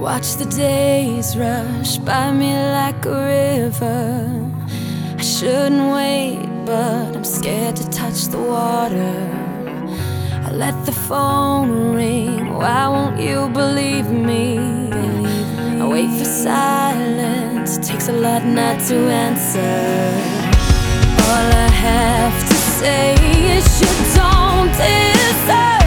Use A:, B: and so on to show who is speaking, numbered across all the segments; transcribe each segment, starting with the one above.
A: watch the days rush by me like a river. I shouldn't wait, but I'm scared to touch the water. I let the phone ring, why won't you believe me? I wait for silence, it takes a lot not to answer. All I have to say is you don't deserve.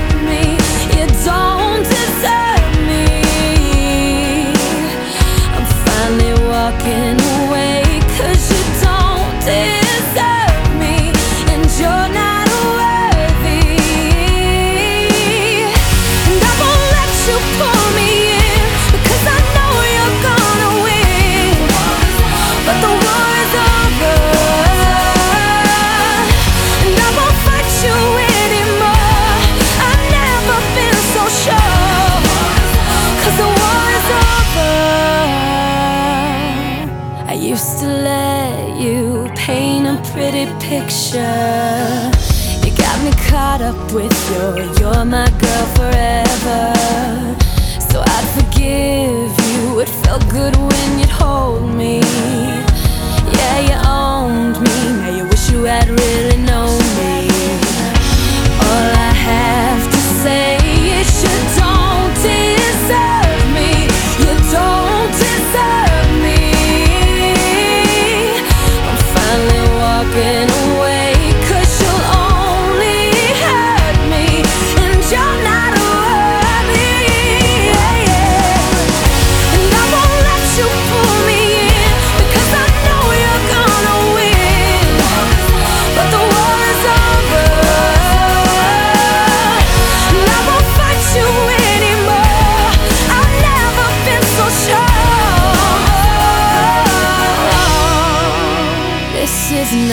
A: I used to let you paint a pretty picture. You got me caught up with your you're my girl forever. So I'd forgive you, it felt good when you'd hold me.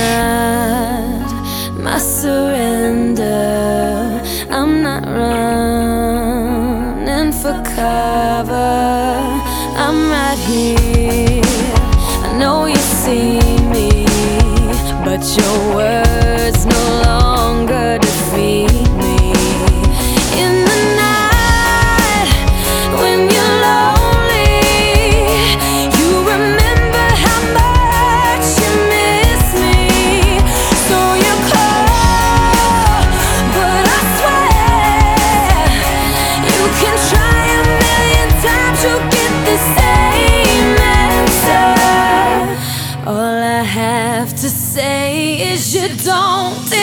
A: not my surrender. I'm not running for cover. I'm right here. I know you see me, but your words no longer. you don't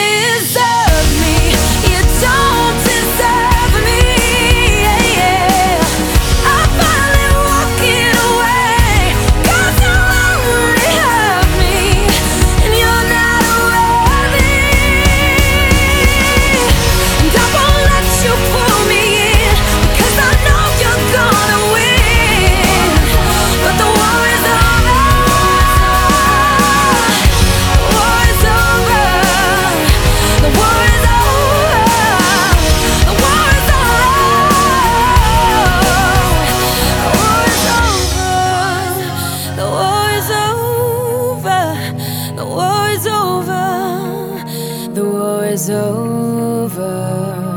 A: was over.